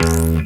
Bye.